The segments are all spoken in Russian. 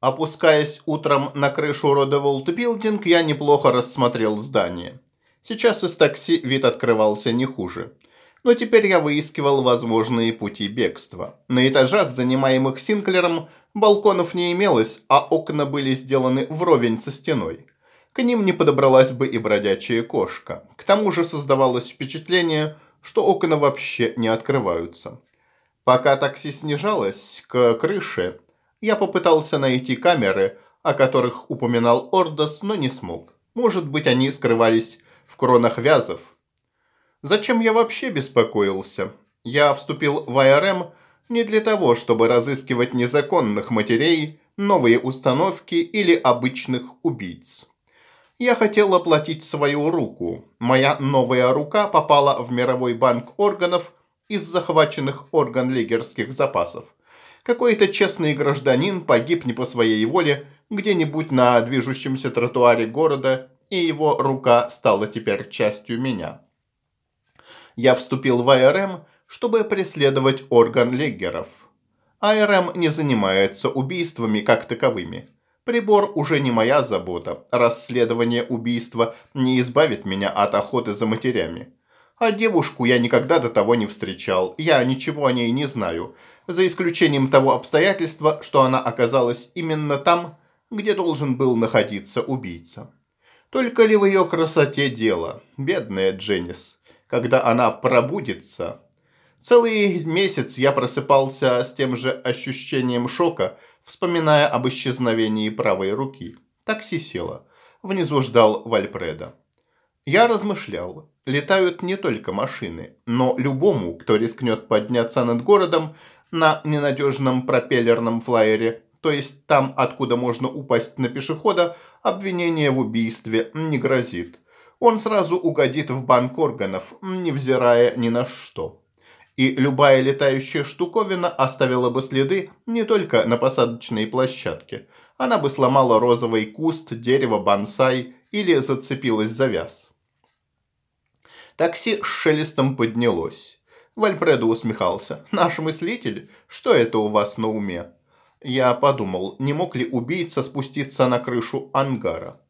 Опускаясь утром на крышу Родеволт Билдинг, я неплохо рассмотрел здание. Сейчас из такси вид открывался не хуже. Но теперь я выискивал возможные пути бегства. На этажах, занимаемых Синклером, балконов не имелось, а окна были сделаны вровень со стеной. К ним не подобралась бы и бродячая кошка. К тому же создавалось впечатление, что окна вообще не открываются. Пока такси снижалось к крыше, я попытался найти камеры, о которых упоминал Ордос, но не смог. Может быть, они скрывались в кронах вязов. Зачем я вообще беспокоился? Я вступил в АРМ не для того, чтобы разыскивать незаконных матерей, новые установки или обычных убийц. Я хотел оплатить свою руку. Моя новая рука попала в мировой банк органов из захваченных орган-лигерских запасов. Какой-то честный гражданин погиб не по своей воле где-нибудь на движущемся тротуаре города, и его рука стала теперь частью меня. Я вступил в АРМ, чтобы преследовать орган Леггеров. АРМ не занимается убийствами как таковыми. Прибор уже не моя забота. Расследование убийства не избавит меня от охоты за матерями. А девушку я никогда до того не встречал. Я ничего о ней не знаю за исключением того обстоятельства, что она оказалась именно там, где должен был находиться убийца. Только ли в ее красоте дело, бедная Дженнис, когда она пробудится? Целый месяц я просыпался с тем же ощущением шока, вспоминая об исчезновении правой руки. Такси село. Внизу ждал Вальпреда. Я размышлял. Летают не только машины, но любому, кто рискнет подняться над городом, на ненадежном пропеллерном флайере, то есть там, откуда можно упасть на пешехода, обвинение в убийстве не грозит. Он сразу угодит в банк органов, невзирая ни на что. И любая летающая штуковина оставила бы следы не только на посадочной площадке. Она бы сломала розовый куст, дерево, бонсай или зацепилась за вяз. Такси с шелестом поднялось. Вальпредо усмехался. «Наш мыслитель? Что это у вас на уме?» Я подумал, не мог ли убийца спуститься на крышу ангара.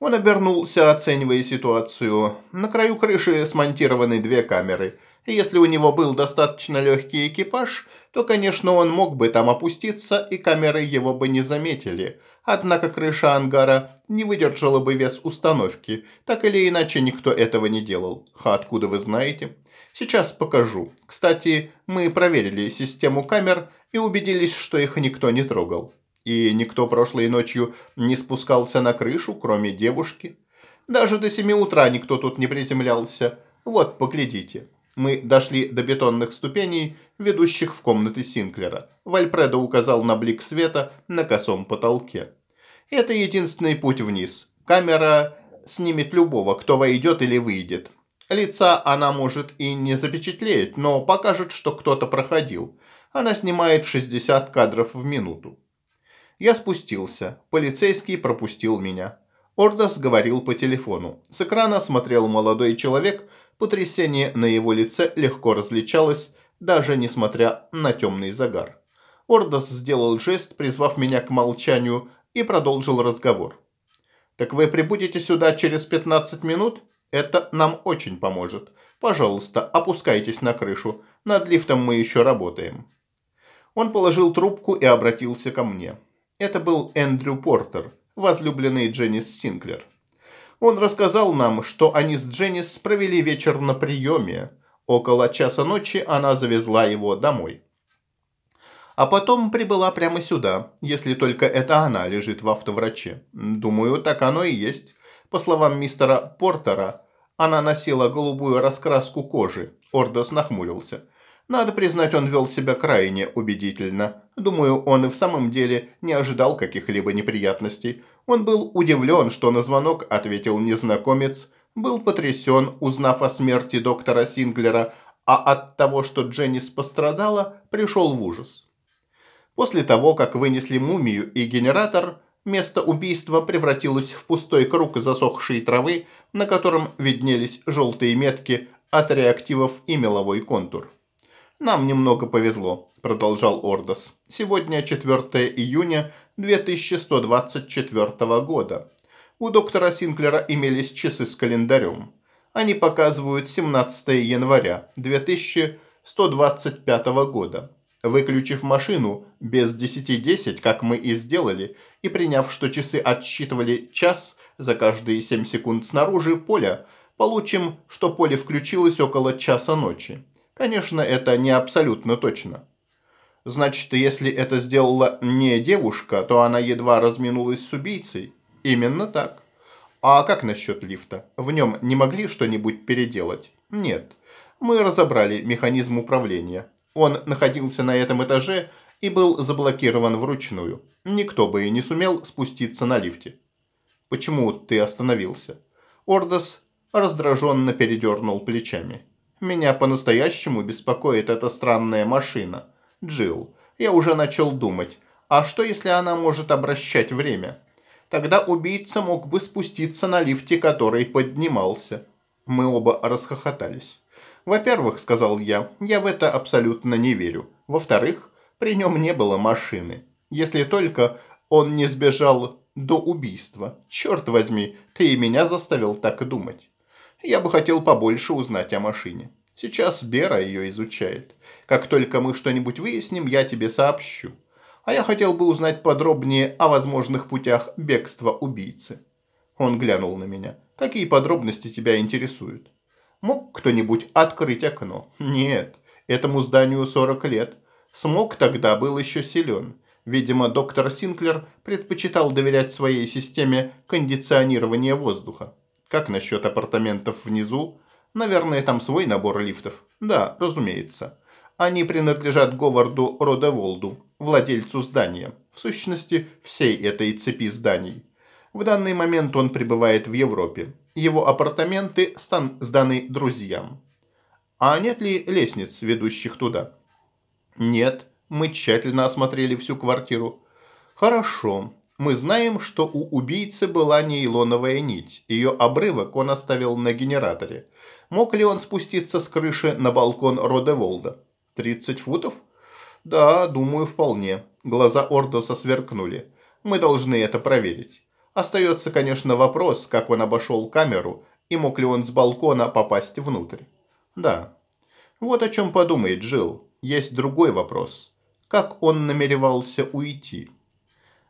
Он обернулся, оценивая ситуацию. На краю крыши смонтированы две камеры. Если у него был достаточно легкий экипаж, то, конечно, он мог бы там опуститься, и камеры его бы не заметили. Однако крыша ангара не выдержала бы вес установки. Так или иначе, никто этого не делал. А откуда вы знаете? Сейчас покажу. Кстати, мы проверили систему камер и убедились, что их никто не трогал. И никто прошлой ночью не спускался на крышу, кроме девушки. Даже до семи утра никто тут не приземлялся. Вот, поглядите. Мы дошли до бетонных ступеней, ведущих в комнаты Синклера. Вальпредо указал на блик света на косом потолке. Это единственный путь вниз. Камера снимет любого, кто войдет или выйдет. Лица она может и не запечатлеет, но покажет, что кто-то проходил. Она снимает 60 кадров в минуту. Я спустился. Полицейский пропустил меня. Ордос говорил по телефону. С экрана смотрел молодой человек. Потрясение на его лице легко различалось, даже несмотря на темный загар. Ордос сделал жест, призвав меня к молчанию, и продолжил разговор. «Так вы прибудете сюда через 15 минут?» Это нам очень поможет. Пожалуйста, опускайтесь на крышу. Над лифтом мы еще работаем». Он положил трубку и обратился ко мне. Это был Эндрю Портер, возлюбленный Дженнис Синклер. Он рассказал нам, что они с Дженнис провели вечер на приеме. Около часа ночи она завезла его домой. А потом прибыла прямо сюда, если только это она лежит в автовраче. Думаю, так оно и есть. По словам мистера Портера, она носила голубую раскраску кожи. Ордос нахмурился. Надо признать, он вел себя крайне убедительно. Думаю, он и в самом деле не ожидал каких-либо неприятностей. Он был удивлен, что на звонок ответил незнакомец, был потрясен, узнав о смерти доктора Синглера, а от того, что Дженнис пострадала, пришел в ужас. После того, как вынесли мумию и генератор, Место убийства превратилось в пустой круг засохшей травы, на котором виднелись желтые метки от реактивов и меловой контур. «Нам немного повезло», – продолжал Ордос. «Сегодня 4 июня 2124 года. У доктора Синклера имелись часы с календарем. Они показывают 17 января 2125 года. Выключив машину без 10.10, как мы и сделали, и приняв, что часы отсчитывали час за каждые 7 секунд снаружи поля, получим, что поле включилось около часа ночи. Конечно, это не абсолютно точно. Значит, если это сделала не девушка, то она едва разминулась с убийцей? Именно так. А как насчет лифта? В нем не могли что-нибудь переделать? Нет. Мы разобрали механизм управления. Он находился на этом этаже и был заблокирован вручную. Никто бы и не сумел спуститься на лифте. Почему ты остановился? Ордос раздраженно передернул плечами. Меня по-настоящему беспокоит эта странная машина. Джилл, я уже начал думать, а что если она может обращать время? Тогда убийца мог бы спуститься на лифте, который поднимался. Мы оба расхохотались. «Во-первых, — сказал я, — я в это абсолютно не верю. Во-вторых, при нем не было машины. Если только он не сбежал до убийства. Черт возьми, ты и меня заставил так думать. Я бы хотел побольше узнать о машине. Сейчас Бера ее изучает. Как только мы что-нибудь выясним, я тебе сообщу. А я хотел бы узнать подробнее о возможных путях бегства убийцы». Он глянул на меня. «Какие подробности тебя интересуют?» Мог кто-нибудь открыть окно? Нет, этому зданию 40 лет. Смог тогда был еще силен. Видимо, доктор Синклер предпочитал доверять своей системе кондиционирования воздуха. Как насчет апартаментов внизу? Наверное, там свой набор лифтов. Да, разумеется. Они принадлежат Говарду Родеволду, владельцу здания. В сущности, всей этой цепи зданий. В данный момент он пребывает в Европе. Его апартаменты стан сданы друзьям. А нет ли лестниц, ведущих туда? Нет, мы тщательно осмотрели всю квартиру. Хорошо. Мы знаем, что у убийцы была нейлоновая нить. Ее обрывок он оставил на генераторе. Мог ли он спуститься с крыши на балкон Родеволда? 30 футов? Да, думаю, вполне. Глаза Ордоса сверкнули. Мы должны это проверить. Остается, конечно, вопрос, как он обошел камеру и мог ли он с балкона попасть внутрь. Да. Вот о чем подумает Джилл. Есть другой вопрос. Как он намеревался уйти?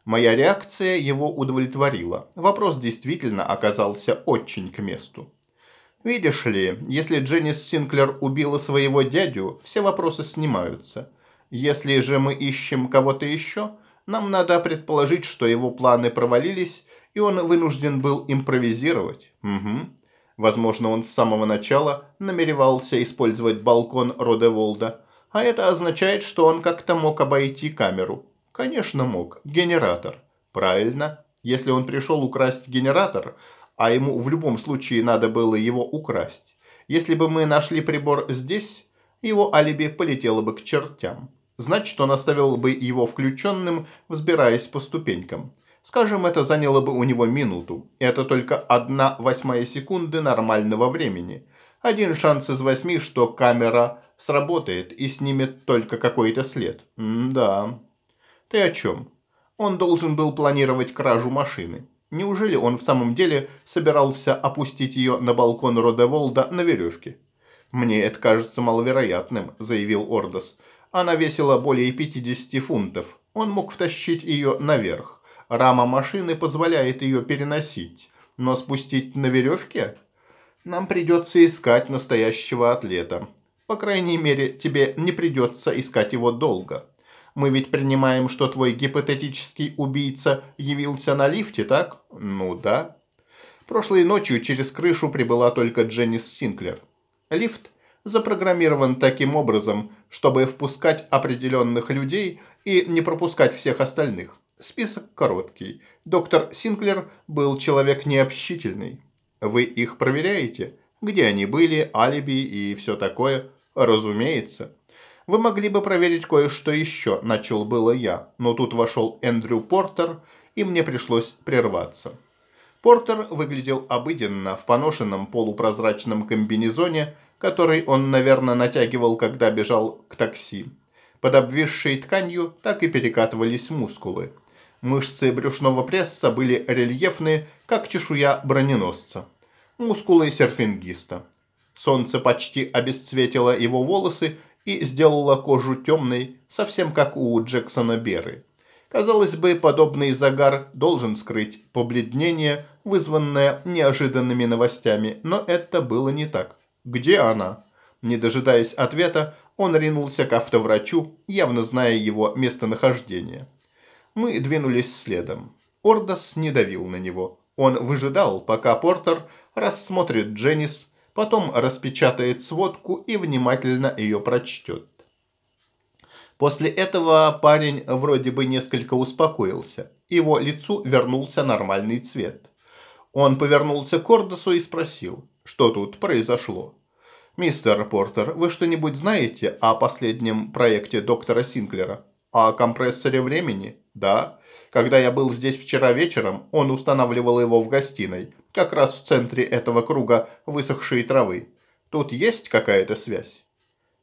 Моя реакция его удовлетворила. Вопрос действительно оказался очень к месту. Видишь ли, если Дженнис Синклер убила своего дядю, все вопросы снимаются. Если же мы ищем кого-то еще, нам надо предположить, что его планы провалились, и он вынужден был импровизировать. Угу. Возможно, он с самого начала намеревался использовать балкон Родеволда, а это означает, что он как-то мог обойти камеру. Конечно, мог. Генератор. Правильно. Если он пришел украсть генератор, а ему в любом случае надо было его украсть. Если бы мы нашли прибор здесь, его алиби полетело бы к чертям. Значит, он оставил бы его включенным, взбираясь по ступенькам. Скажем, это заняло бы у него минуту. Это только одна восьмая секунды нормального времени. Один шанс из восьми, что камера сработает и снимет только какой-то след. М да. Ты о чем? Он должен был планировать кражу машины. Неужели он в самом деле собирался опустить ее на балкон Родеволда на веревке? «Мне это кажется маловероятным», – заявил Ордос. Она весила более 50 фунтов. Он мог втащить ее наверх. Рама машины позволяет ее переносить. Но спустить на веревке? Нам придется искать настоящего атлета. По крайней мере, тебе не придется искать его долго. Мы ведь принимаем, что твой гипотетический убийца явился на лифте, так? Ну да. Прошлой ночью через крышу прибыла только Дженнис Синклер. Лифт запрограммирован таким образом, чтобы впускать определенных людей и не пропускать всех остальных. Список короткий. Доктор Синклер был человек необщительный. Вы их проверяете? Где они были, алиби и все такое? Разумеется. Вы могли бы проверить кое-что еще, начал было я, но тут вошел Эндрю Портер, и мне пришлось прерваться. Портер выглядел обыденно в поношенном полупрозрачном комбинезоне который он, наверное, натягивал, когда бежал к такси. Под обвисшей тканью так и перекатывались мускулы. Мышцы брюшного пресса были рельефные, как чешуя броненосца. Мускулы серфингиста. Солнце почти обесцветило его волосы и сделало кожу темной, совсем как у Джексона Беры. Казалось бы, подобный загар должен скрыть побледнение, вызванное неожиданными новостями, но это было не так. Где она? Не дожидаясь ответа, он ринулся к автоврачу, явно зная его местонахождение. Мы двинулись следом. Ордос не давил на него. Он выжидал, пока Портер рассмотрит Дженнис, потом распечатает сводку и внимательно ее прочтет. После этого парень вроде бы несколько успокоился. Его лицу вернулся нормальный цвет. Он повернулся к Ордосу и спросил, что тут произошло. «Мистер Портер, вы что-нибудь знаете о последнем проекте доктора Синклера? О компрессоре времени?» «Да. Когда я был здесь вчера вечером, он устанавливал его в гостиной, как раз в центре этого круга высохшей травы. Тут есть какая-то связь?»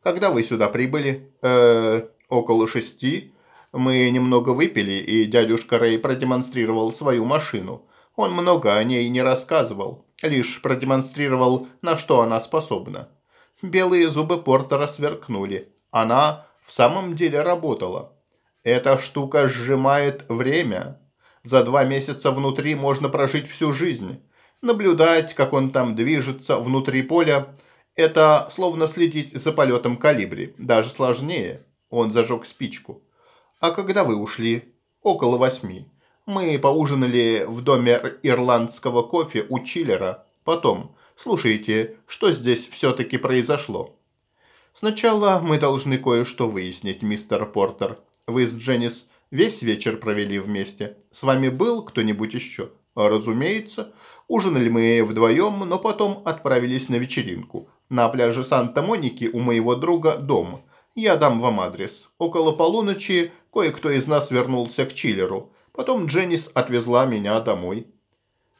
«Когда вы сюда прибыли?» «Э, около шести. Мы немного выпили, и дядюшка Рэй продемонстрировал свою машину. Он много о ней не рассказывал, лишь продемонстрировал, на что она способна. Белые зубы Портера сверкнули. Она в самом деле работала. Эта штука сжимает время. За два месяца внутри можно прожить всю жизнь. Наблюдать, как он там движется внутри поля, это словно следить за полетом калибри, даже сложнее. Он зажег спичку. А когда вы ушли? Около восьми. Мы поужинали в доме ирландского кофе у Чиллера. Потом, слушайте, что здесь все-таки произошло? Сначала мы должны кое-что выяснить, мистер Портер. Вы с Дженнис весь вечер провели вместе. С вами был кто-нибудь еще? Разумеется. Ужинали мы вдвоем, но потом отправились на вечеринку. На пляже Санта-Моники у моего друга дом. Я дам вам адрес. Около полуночи кое-кто из нас вернулся к Чиллеру. Потом Дженнис отвезла меня домой.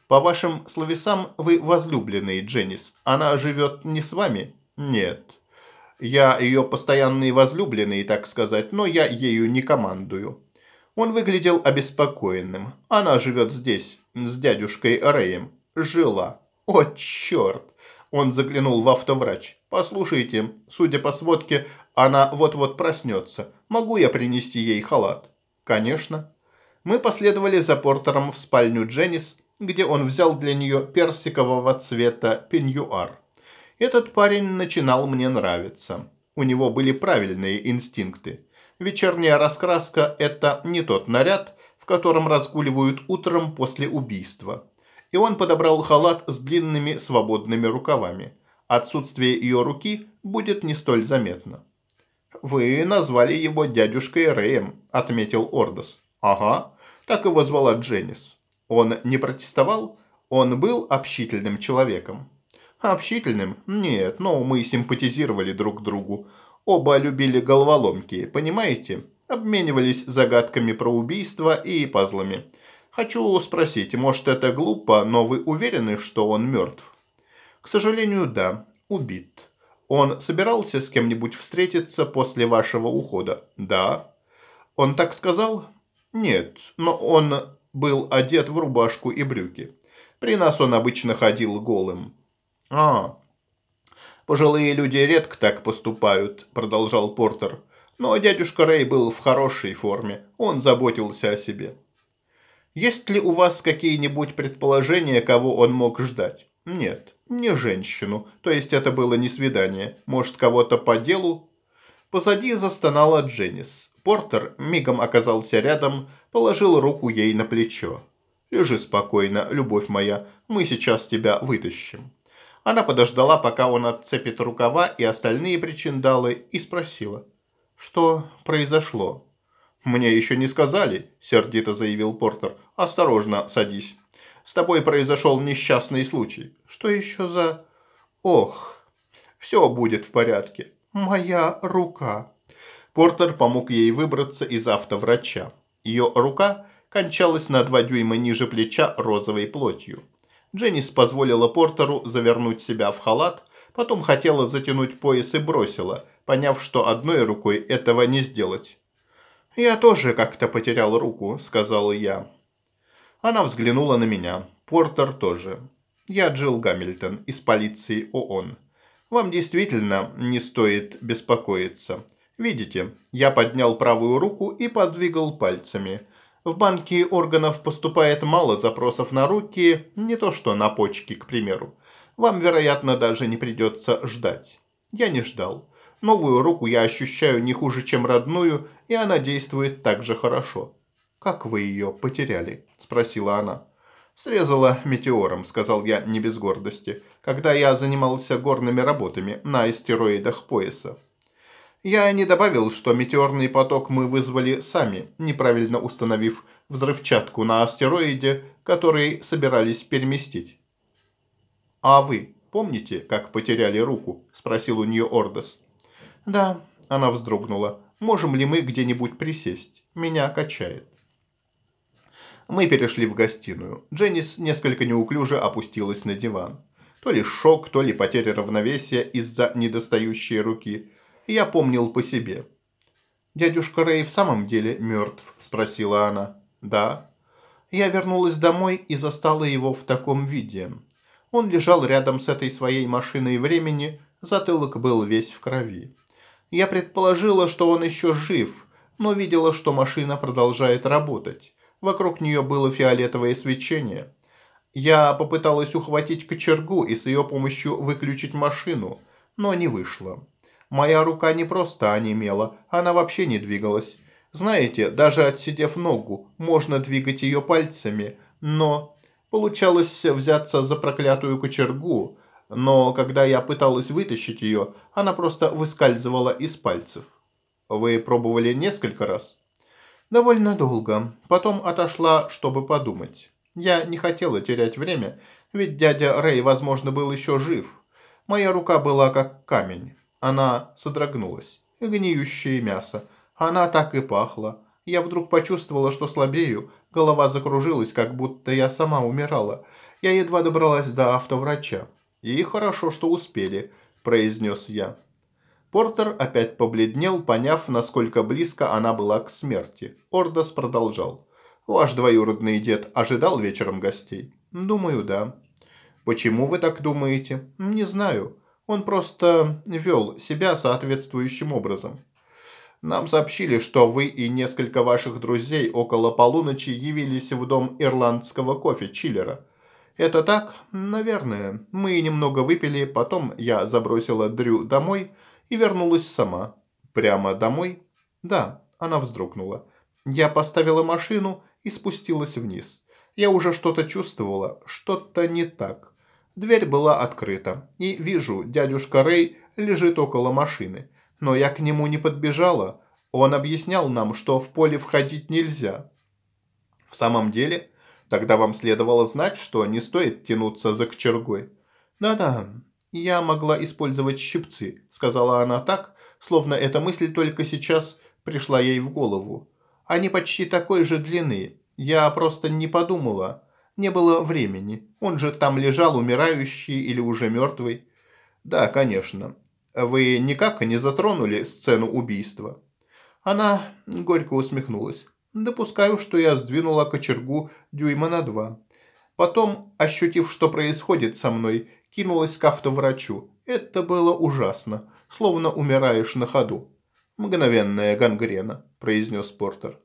По вашим словесам, вы возлюбленный Дженнис. Она живет не с вами? Нет. Я ее постоянный возлюбленный, так сказать, но я ею не командую. Он выглядел обеспокоенным. Она живет здесь, с дядюшкой Рэем. Жила. О, черт! Он заглянул в автоврач. «Послушайте, судя по сводке, она вот-вот проснется. Могу я принести ей халат?» «Конечно». Мы последовали за Портером в спальню Дженнис, где он взял для нее персикового цвета пеньюар. Этот парень начинал мне нравиться. У него были правильные инстинкты. Вечерняя раскраска – это не тот наряд, в котором разгуливают утром после убийства. И он подобрал халат с длинными свободными рукавами. Отсутствие ее руки будет не столь заметно. «Вы назвали его дядюшкой Рэем», – отметил Ордос. «Ага, так его звала Дженнис. Он не протестовал? Он был общительным человеком». Общительным? Нет, но мы симпатизировали друг другу. Оба любили головоломки, понимаете? Обменивались загадками про убийство и пазлами. Хочу спросить, может это глупо, но вы уверены, что он мертв? К сожалению, да, убит. Он собирался с кем-нибудь встретиться после вашего ухода? Да. Он так сказал? Нет, но он был одет в рубашку и брюки. При нас он обычно ходил голым. «А, пожилые люди редко так поступают», – продолжал Портер. «Но дядюшка Рэй был в хорошей форме, он заботился о себе». «Есть ли у вас какие-нибудь предположения, кого он мог ждать?» «Нет, не женщину, то есть это было не свидание. Может, кого-то по делу?» Позади застонала Дженнис. Портер мигом оказался рядом, положил руку ей на плечо. «Лежи спокойно, любовь моя, мы сейчас тебя вытащим». Она подождала, пока он отцепит рукава и остальные причиндалы, и спросила, что произошло. «Мне еще не сказали», – сердито заявил Портер. «Осторожно, садись. С тобой произошел несчастный случай. Что еще за...» «Ох, все будет в порядке. Моя рука». Портер помог ей выбраться из автоврача. Ее рука кончалась на два дюйма ниже плеча розовой плотью. Дженнис позволила Портеру завернуть себя в халат, потом хотела затянуть пояс и бросила, поняв, что одной рукой этого не сделать. «Я тоже как-то потерял руку», – сказал я. Она взглянула на меня. Портер тоже. Я Джилл Гамильтон из полиции ООН. Вам действительно не стоит беспокоиться. Видите, я поднял правую руку и подвигал пальцами. В банки органов поступает мало запросов на руки, не то что на почки, к примеру. Вам, вероятно, даже не придется ждать. Я не ждал. Новую руку я ощущаю не хуже, чем родную, и она действует так же хорошо. «Как вы ее потеряли?» – спросила она. «Срезала метеором», – сказал я не без гордости, когда я занимался горными работами на астероидах пояса. Я не добавил, что метеорный поток мы вызвали сами, неправильно установив взрывчатку на астероиде, который собирались переместить. «А вы помните, как потеряли руку?» – спросил у нее Ордос. «Да», – она вздрогнула. «Можем ли мы где-нибудь присесть? Меня качает». Мы перешли в гостиную. Дженнис несколько неуклюже опустилась на диван. То ли шок, то ли потеря равновесия из-за недостающей руки. Я помнил по себе. «Дядюшка Рэй в самом деле мертв?» – спросила она. «Да». Я вернулась домой и застала его в таком виде. Он лежал рядом с этой своей машиной времени, затылок был весь в крови. Я предположила, что он еще жив, но видела, что машина продолжает работать. Вокруг нее было фиолетовое свечение. Я попыталась ухватить кочергу и с ее помощью выключить машину, но не вышло. Моя рука не просто онемела, она вообще не двигалась. Знаете, даже отсидев ногу, можно двигать ее пальцами, но... Получалось взяться за проклятую кочергу, но когда я пыталась вытащить ее, она просто выскальзывала из пальцев. Вы пробовали несколько раз? Довольно долго. Потом отошла, чтобы подумать. Я не хотела терять время, ведь дядя Рэй, возможно, был еще жив. Моя рука была как камень. Она содрогнулась. Гниющее мясо. Она так и пахла. Я вдруг почувствовала, что слабею. Голова закружилась, как будто я сама умирала. Я едва добралась до автоврача. «И хорошо, что успели», – произнес я. Портер опять побледнел, поняв, насколько близко она была к смерти. Ордос продолжал. «Ваш двоюродный дед ожидал вечером гостей?» «Думаю, да». «Почему вы так думаете?» «Не знаю. Он просто вел себя соответствующим образом». «Нам сообщили, что вы и несколько ваших друзей около полуночи явились в дом ирландского кофе Чиллера». «Это так? Наверное. Мы немного выпили, потом я забросила Дрю домой» и вернулась сама. Прямо домой? Да, она вздрогнула. Я поставила машину и спустилась вниз. Я уже что-то чувствовала, что-то не так. Дверь была открыта, и вижу, дядюшка Рэй лежит около машины. Но я к нему не подбежала. Он объяснял нам, что в поле входить нельзя. В самом деле, тогда вам следовало знать, что не стоит тянуться за кочергой. Да-да, «Я могла использовать щипцы», – сказала она так, словно эта мысль только сейчас пришла ей в голову. «Они почти такой же длины. Я просто не подумала. Не было времени. Он же там лежал, умирающий или уже мертвый». «Да, конечно. Вы никак не затронули сцену убийства?» Она горько усмехнулась. «Допускаю, что я сдвинула кочергу дюйма на два. Потом, ощутив, что происходит со мной, кинулась к автоврачу. Это было ужасно, словно умираешь на ходу. «Мгновенная гангрена», – произнес Портер.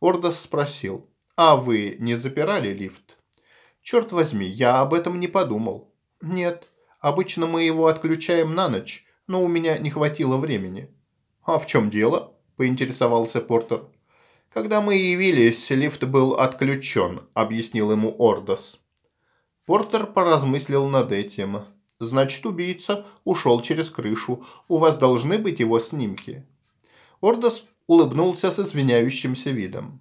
Ордос спросил, «А вы не запирали лифт?» «Черт возьми, я об этом не подумал». «Нет, обычно мы его отключаем на ночь, но у меня не хватило времени». «А в чем дело?» – поинтересовался Портер. «Когда мы явились, лифт был отключен», – объяснил ему Ордос. Портер поразмыслил над этим. «Значит, убийца ушел через крышу. У вас должны быть его снимки». Ордос улыбнулся с извиняющимся видом.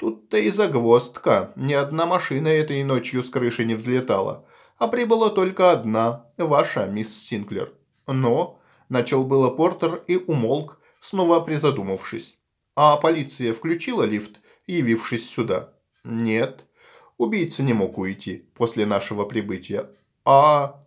«Тут-то и загвоздка. Ни одна машина этой ночью с крыши не взлетала. А прибыла только одна, ваша, мисс Синклер». «Но...» – начал было Портер и умолк, снова призадумавшись. «А полиция включила лифт, явившись сюда?» «Нет». Убийца не мог уйти после нашего прибытия. А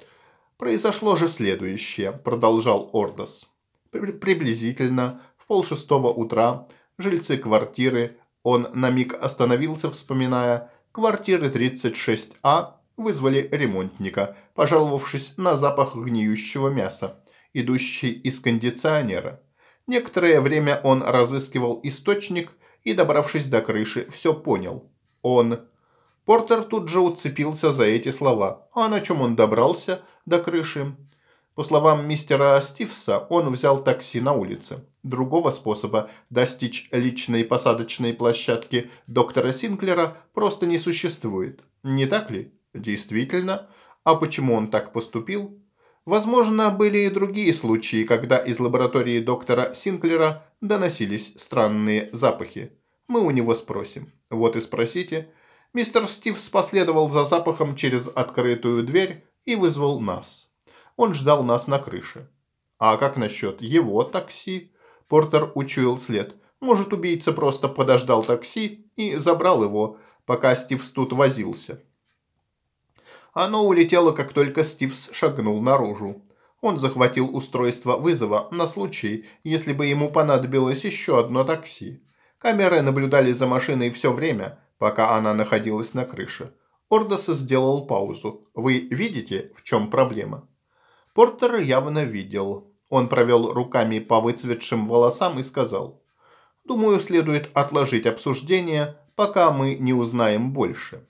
произошло же следующее, продолжал Ордос. Приблизительно в полшестого утра Жильцы квартиры, он на миг остановился, вспоминая, квартиры 36А вызвали ремонтника, пожаловавшись на запах гниющего мяса, идущий из кондиционера. Некоторое время он разыскивал источник и, добравшись до крыши, все понял. Он... Портер тут же уцепился за эти слова. А на чем он добрался до крыши? По словам мистера Стивса, он взял такси на улице. Другого способа достичь личной посадочной площадки доктора Синклера просто не существует. Не так ли? Действительно. А почему он так поступил? Возможно, были и другие случаи, когда из лаборатории доктора Синклера доносились странные запахи. Мы у него спросим. Вот и спросите. Мистер Стивс последовал за запахом через открытую дверь и вызвал нас. Он ждал нас на крыше. А как насчет его такси? Портер учуял след. Может, убийца просто подождал такси и забрал его, пока Стивс тут возился. Оно улетело, как только Стивс шагнул наружу. Он захватил устройство вызова на случай, если бы ему понадобилось еще одно такси. Камеры наблюдали за машиной все время, пока она находилась на крыше. Ордос сделал паузу. «Вы видите, в чем проблема?» Портер явно видел. Он провел руками по выцветшим волосам и сказал. «Думаю, следует отложить обсуждение, пока мы не узнаем больше».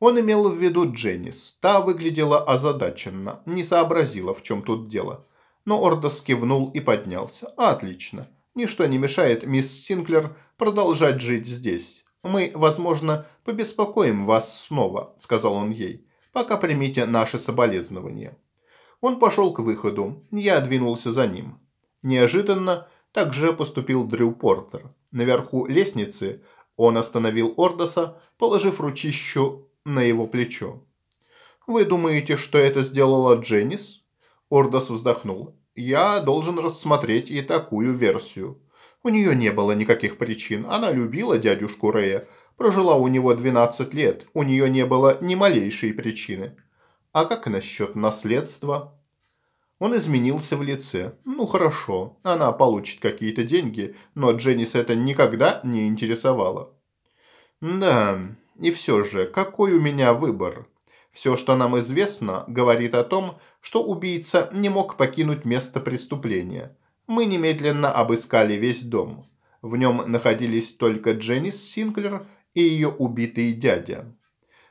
Он имел в виду Дженнис. Та выглядела озадаченно, не сообразила, в чем тут дело. Но Ордос кивнул и поднялся. «Отлично. Ничто не мешает мисс Синклер продолжать жить здесь. Мы, возможно, побеспокоим вас снова», – сказал он ей. «Пока примите наши соболезнования». Он пошел к выходу. Я двинулся за ним. Неожиданно так же поступил Дрю Портер. Наверху лестницы он остановил Ордоса, положив ручищу на его плечо. «Вы думаете, что это сделала Дженнис?» Ордос вздохнул. «Я должен рассмотреть и такую версию. У нее не было никаких причин. Она любила дядюшку Рэя, прожила у него 12 лет. У нее не было ни малейшей причины. А как насчет наследства? Он изменился в лице. Ну хорошо, она получит какие-то деньги, но Дженнис это никогда не интересовало. Да, и все же, какой у меня выбор? Все, что нам известно, говорит о том, что убийца не мог покинуть место преступления. Мы немедленно обыскали весь дом. В нем находились только Дженнис Синклер и ее убитый дядя.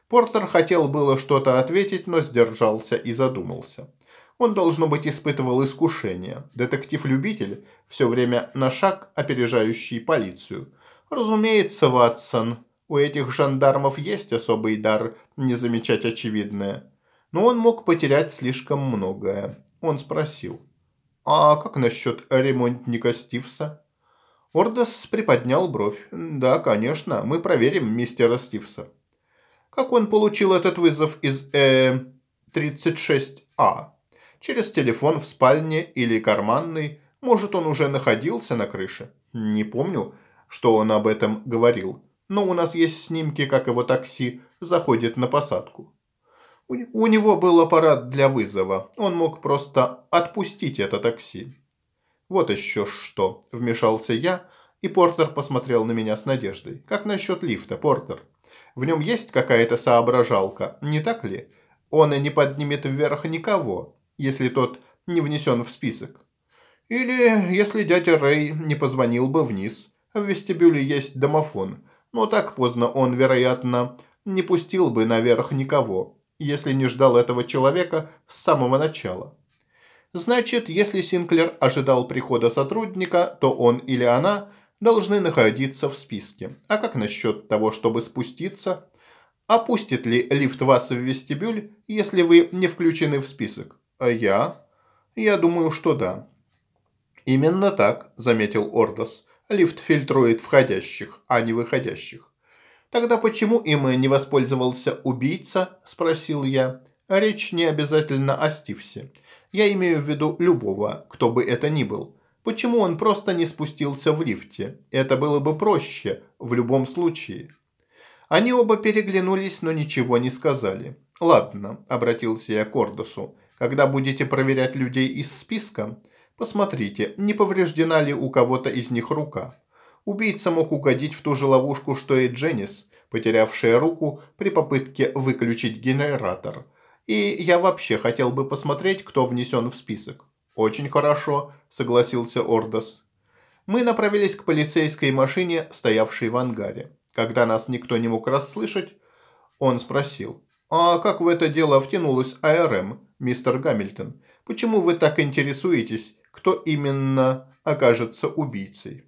Портер хотел было что-то ответить, но сдержался и задумался. Он, должно быть, испытывал искушение. Детектив-любитель, все время на шаг опережающий полицию. Разумеется, Ватсон, у этих жандармов есть особый дар не замечать очевидное. Но он мог потерять слишком многое. Он спросил. «А как насчет ремонтника Стивса?» Ордос приподнял бровь. «Да, конечно, мы проверим мистера Стивса». Как он получил этот вызов из э 36А? Через телефон в спальне или карманный? Может, он уже находился на крыше? Не помню, что он об этом говорил. Но у нас есть снимки, как его такси заходит на посадку. У него был аппарат для вызова. Он мог просто отпустить это такси. Вот еще что, вмешался я, и Портер посмотрел на меня с надеждой. Как насчет лифта, Портер? В нем есть какая-то соображалка, не так ли? Он и не поднимет вверх никого, если тот не внесен в список. Или если дядя Рэй не позвонил бы вниз. В вестибюле есть домофон, но так поздно он, вероятно, не пустил бы наверх никого, если не ждал этого человека с самого начала. Значит, если Синклер ожидал прихода сотрудника, то он или она должны находиться в списке. А как насчет того, чтобы спуститься? Опустит ли лифт вас в вестибюль, если вы не включены в список? А я? Я думаю, что да. Именно так, заметил Ордос. Лифт фильтрует входящих, а не выходящих. Тогда почему им не воспользовался убийца? Спросил я. Речь не обязательно о Стивсе. Я имею в виду любого, кто бы это ни был. Почему он просто не спустился в лифте? Это было бы проще, в любом случае. Они оба переглянулись, но ничего не сказали. «Ладно», – обратился я к Ордосу, – «когда будете проверять людей из списка, посмотрите, не повреждена ли у кого-то из них рука. убийца мог угодить в ту же ловушку, что и Дженнис, потерявшая руку при попытке выключить генератор. И я вообще хотел бы посмотреть, кто внесен в список. «Очень хорошо», – согласился Ордос. Мы направились к полицейской машине, стоявшей в ангаре. Когда нас никто не мог расслышать, он спросил, «А как в это дело втянулась АРМ, мистер Гамильтон? Почему вы так интересуетесь, кто именно окажется убийцей?»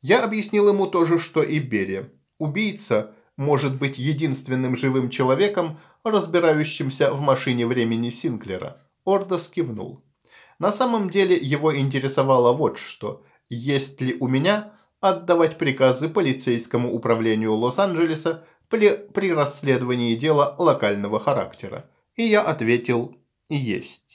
Я объяснил ему то же, что и Берия. Убийца может быть единственным живым человеком, разбирающимся в машине времени Синклера. Ордос кивнул. На самом деле его интересовало вот что. Есть ли у меня отдавать приказы полицейскому управлению Лос-Анджелеса при, при расследовании дела локального характера? И я ответил «есть».